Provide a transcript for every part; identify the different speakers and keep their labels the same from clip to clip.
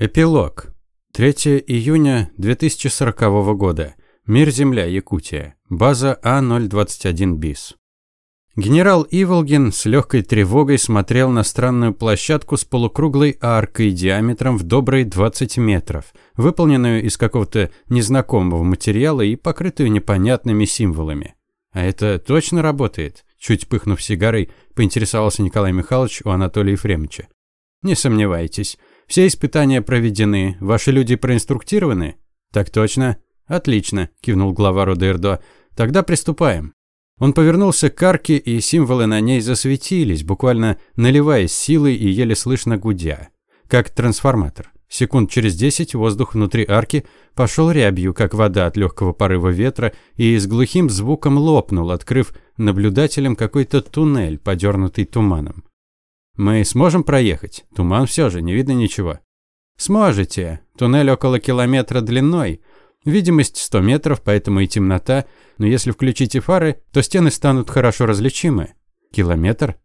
Speaker 1: Эпилог. 3 июня 2040 года. Мир Земля, Якутия. База А021 БИС. Генерал Иволгин с легкой тревогой смотрел на странную площадку с полукруглой аркой диаметром в добрые 20 метров, выполненную из какого-то незнакомого материала и покрытую непонятными символами. А это точно работает? Чуть пыхнув сигарой, поинтересовался Николай Михайлович у Анатолия Ефремовича. Не сомневайтесь. Все испытания проведены, ваши люди проинструктированы? Так точно. Отлично, кивнул глава рода Эрдо. Тогда приступаем. Он повернулся к арке, и символы на ней засветились, буквально наливаясь силой и еле слышно гудя. Как трансформатор. Секунд через десять воздух внутри арки пошел рябью, как вода от легкого порыва ветра, и с глухим звуком лопнул, открыв наблюдателям какой-то туннель, подернутый туманом. Мы сможем проехать? Туман все же, не видно ничего. Сможете. Туннель около километра длиной. Видимость 100 метров, поэтому и темнота. Но если включите фары, то стены станут хорошо различимы. Километр?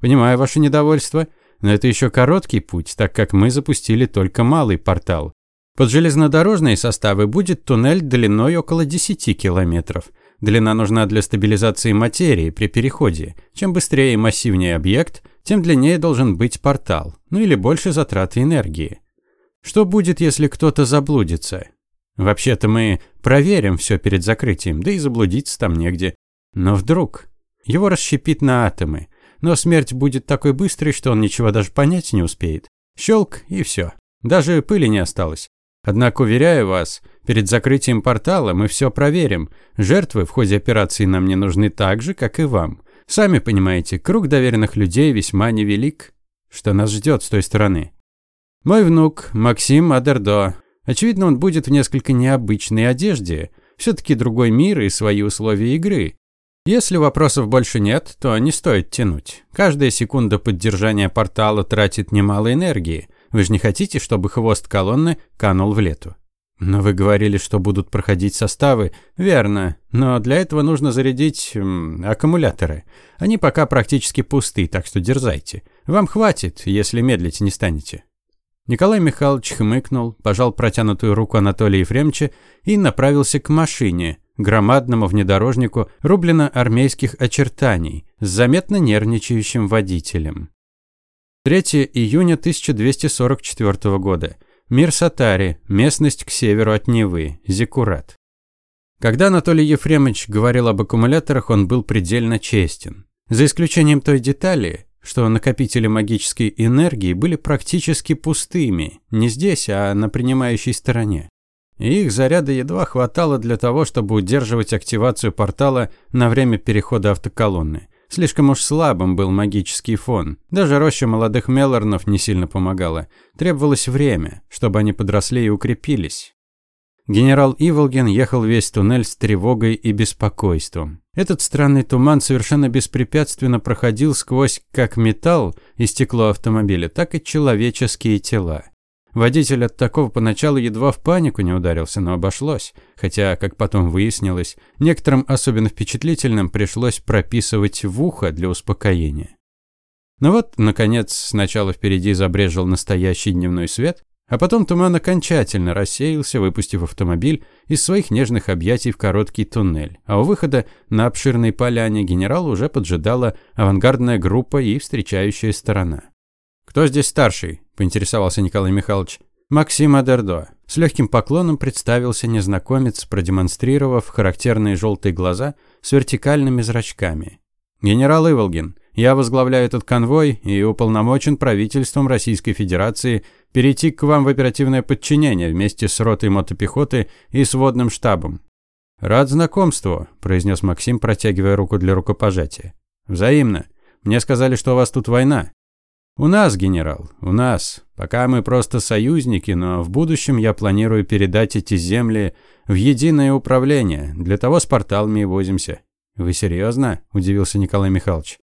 Speaker 1: Понимаю ваше недовольство, но это еще короткий путь, так как мы запустили только малый портал. Под железнодорожные составы будет туннель длиной около 10 километров. Длина нужна для стабилизации материи при переходе. Чем быстрее и массивнее объект, тем длиннее должен быть портал, ну или больше затраты энергии. Что будет, если кто-то заблудится? Вообще-то мы проверим все перед закрытием, да и заблудиться там негде. Но вдруг его расщепит на атомы, но смерть будет такой быстрой, что он ничего даже понять не успеет. Щелк и все. Даже пыли не осталось. Однако, уверяю вас, перед закрытием портала мы все проверим. Жертвы в ходе операции нам не нужны так же, как и вам. Сами понимаете, круг доверенных людей весьма невелик. Что нас ждет с той стороны? Мой внук, Максим Адердо. Очевидно, он будет в несколько необычной одежде. Все-таки другой мир и свои условия игры. Если вопросов больше нет, то не стоит тянуть. Каждая секунда поддержания портала тратит немало энергии. Вы же не хотите, чтобы хвост колонны канул в лету? Но вы говорили, что будут проходить составы. Верно. Но для этого нужно зарядить м, аккумуляторы. Они пока практически пусты, так что дерзайте. Вам хватит, если медлить не станете. Николай Михайлович хмыкнул, пожал протянутую руку Анатолия Ефремовича и направился к машине, громадному внедорожнику рублено-армейских очертаний, с заметно нервничающим водителем. 3 июня 1244 года. Мир Сатари, местность к северу от Невы, Зикурат. Когда Анатолий Ефремович говорил об аккумуляторах, он был предельно честен. За исключением той детали, что накопители магической энергии были практически пустыми, не здесь, а на принимающей стороне. И их заряда едва хватало для того, чтобы удерживать активацию портала на время перехода автоколонны. Слишком уж слабым был магический фон. Даже роща молодых Мелорнов не сильно помогала. Требовалось время, чтобы они подросли и укрепились. Генерал Иволгин ехал весь туннель с тревогой и беспокойством. Этот странный туман совершенно беспрепятственно проходил сквозь как металл и стекло автомобиля, так и человеческие тела. Водитель от такого поначалу едва в панику не ударился, но обошлось. Хотя, как потом выяснилось, некоторым особенно впечатлительным пришлось прописывать в ухо для успокоения. Но ну вот, наконец, сначала впереди забрежил настоящий дневной свет, а потом туман окончательно рассеялся, выпустив автомобиль из своих нежных объятий в короткий туннель. А у выхода на обширной поляне генерал уже поджидала авангардная группа и встречающая сторона. «Кто здесь старший?» поинтересовался Николай Михайлович. Максим Адердо. С легким поклоном представился незнакомец, продемонстрировав характерные желтые глаза с вертикальными зрачками. «Генерал Иволгин, я возглавляю этот конвой и уполномочен правительством Российской Федерации перейти к вам в оперативное подчинение вместе с ротой мотопехоты и с водным штабом». «Рад знакомству», – произнес Максим, протягивая руку для рукопожатия. «Взаимно. Мне сказали, что у вас тут война». «У нас, генерал, у нас. Пока мы просто союзники, но в будущем я планирую передать эти земли в единое управление. Для того с порталами и возимся». «Вы серьезно?» – удивился Николай Михайлович.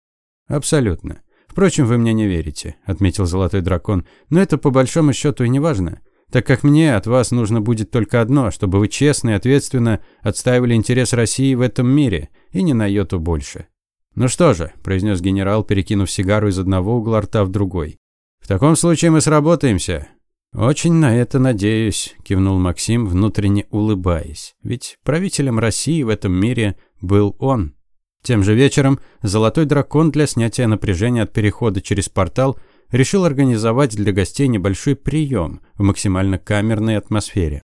Speaker 1: «Абсолютно. Впрочем, вы мне не верите», – отметил Золотой Дракон. «Но это по большому счету и не важно, так как мне от вас нужно будет только одно, чтобы вы честно и ответственно отстаивали интерес России в этом мире, и не на йоту больше». «Ну что же», – произнес генерал, перекинув сигару из одного угла рта в другой. «В таком случае мы сработаемся. «Очень на это надеюсь», – кивнул Максим, внутренне улыбаясь. «Ведь правителем России в этом мире был он». Тем же вечером Золотой Дракон для снятия напряжения от перехода через портал решил организовать для гостей небольшой прием в максимально камерной атмосфере.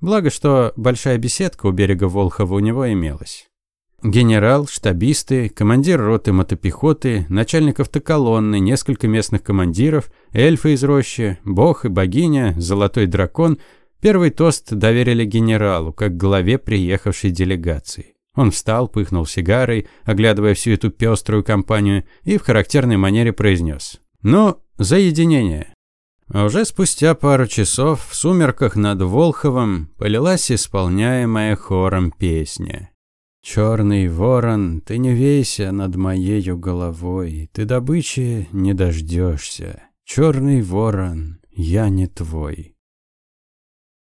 Speaker 1: Благо, что большая беседка у берега Волхова у него имелась. Генерал, штабисты, командир роты мотопехоты, начальник автоколонны, несколько местных командиров, эльфы из рощи, бог и богиня, золотой дракон первый тост доверили генералу, как главе приехавшей делегации. Он встал, пыхнул сигарой, оглядывая всю эту пеструю компанию, и в характерной манере произнес «Ну, за единение!» А уже спустя пару часов в сумерках над Волховом полилась исполняемая хором песня. «Черный ворон, ты не вейся над моею головой, ты добычи не дождешься. Черный ворон, я не твой».